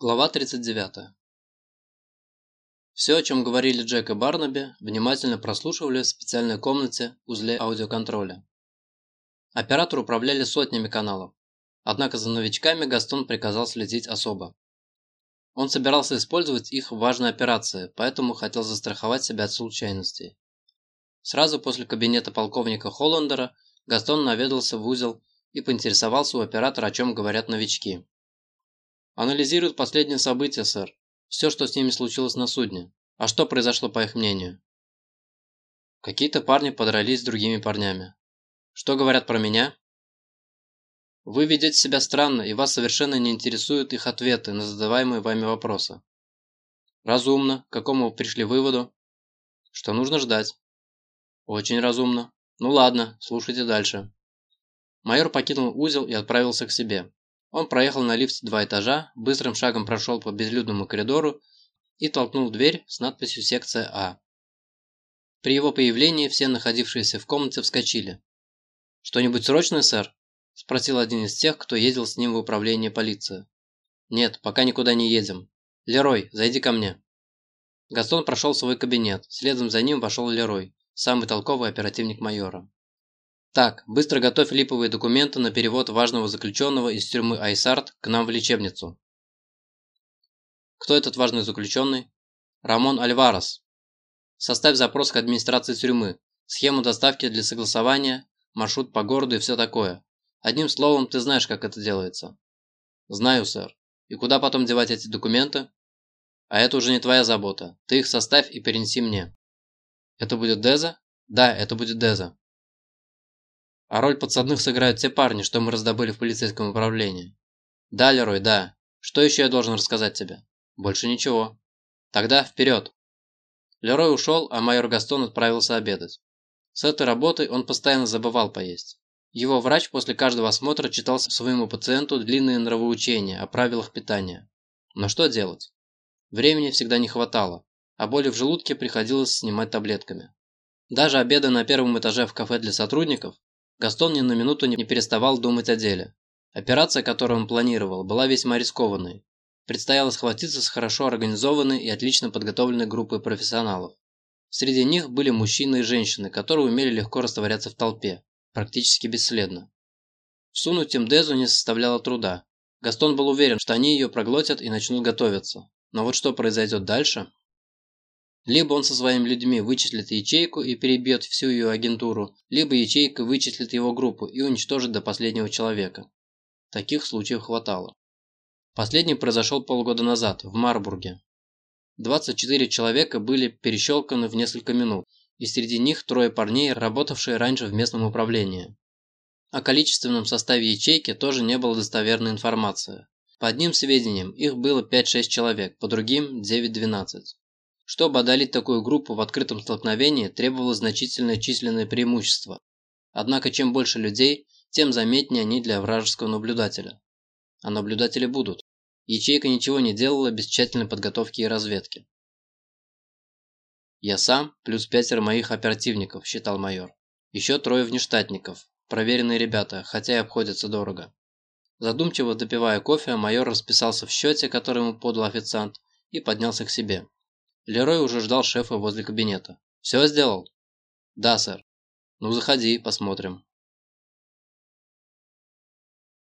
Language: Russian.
Глава 39. Все, о чем говорили Джек и Барнаби, внимательно прослушивали в специальной комнате узле аудиоконтроля. Операторы управляли сотнями каналов, однако за новичками Гастон приказал следить особо. Он собирался использовать их в важной операции, поэтому хотел застраховать себя от случайностей. Сразу после кабинета полковника Холландера Гастон наведался в узел и поинтересовался у оператора, о чем говорят новички. Анализируют последние события, сэр. Все, что с ними случилось на судне. А что произошло, по их мнению? Какие-то парни подрались с другими парнями. Что говорят про меня? Вы ведете себя странно, и вас совершенно не интересуют их ответы на задаваемые вами вопросы. Разумно. К какому пришли выводу? Что нужно ждать. Очень разумно. Ну ладно, слушайте дальше. Майор покинул узел и отправился к себе. Он проехал на лифте два этажа, быстрым шагом прошел по безлюдному коридору и толкнул дверь с надписью «Секция А». При его появлении все находившиеся в комнате вскочили. «Что-нибудь срочное, сэр?» – спросил один из тех, кто ездил с ним в управление полиции. «Нет, пока никуда не едем. Лерой, зайди ко мне». Гастон прошел в свой кабинет, следом за ним вошел Лерой, самый толковый оперативник майора. Так, быстро готовь липовые документы на перевод важного заключенного из тюрьмы Айсарт к нам в лечебницу. Кто этот важный заключенный? Рамон Альварес. Составь запрос к администрации тюрьмы, схему доставки для согласования, маршрут по городу и все такое. Одним словом, ты знаешь, как это делается. Знаю, сэр. И куда потом девать эти документы? А это уже не твоя забота. Ты их составь и перенеси мне. Это будет Деза? Да, это будет Деза. А роль подсадных сыграют те парни, что мы раздобыли в полицейском управлении. Да, Лерой, да. Что еще я должен рассказать тебе? Больше ничего. Тогда вперед. Лерой ушел, а майор Гастон отправился обедать. С этой работой он постоянно забывал поесть. Его врач после каждого осмотра читал своему пациенту длинные нравоучения о правилах питания. Но что делать? Времени всегда не хватало, а боли в желудке приходилось снимать таблетками. Даже обеды на первом этаже в кафе для сотрудников Гастон ни на минуту не переставал думать о деле. Операция, которую он планировал, была весьма рискованной. Предстояло схватиться с хорошо организованной и отлично подготовленной группой профессионалов. Среди них были мужчины и женщины, которые умели легко растворяться в толпе, практически бесследно. Всунуть им Дезу не составляло труда. Гастон был уверен, что они ее проглотят и начнут готовиться. Но вот что произойдет дальше? Либо он со своими людьми вычислит ячейку и перебьет всю ее агентуру, либо ячейка вычислит его группу и уничтожит до последнего человека. Таких случаев хватало. Последний произошел полгода назад, в Марбурге. 24 человека были перещелканы в несколько минут, и среди них трое парней, работавшие раньше в местном управлении. О количественном составе ячейки тоже не было достоверной информации. По одним сведениям, их было 5-6 человек, по другим – 9-12. Чтобы одолеть такую группу в открытом столкновении требовалось значительное численное преимущество. Однако чем больше людей, тем заметнее они для вражеского наблюдателя. А наблюдатели будут. Ячейка ничего не делала без тщательной подготовки и разведки. «Я сам, плюс пятеро моих оперативников», – считал майор. «Еще трое внештатников. Проверенные ребята, хотя и обходятся дорого». Задумчиво допивая кофе, майор расписался в счете, который ему подал официант, и поднялся к себе. Лерой уже ждал шефа возле кабинета. «Все сделал?» «Да, сэр». «Ну, заходи, посмотрим».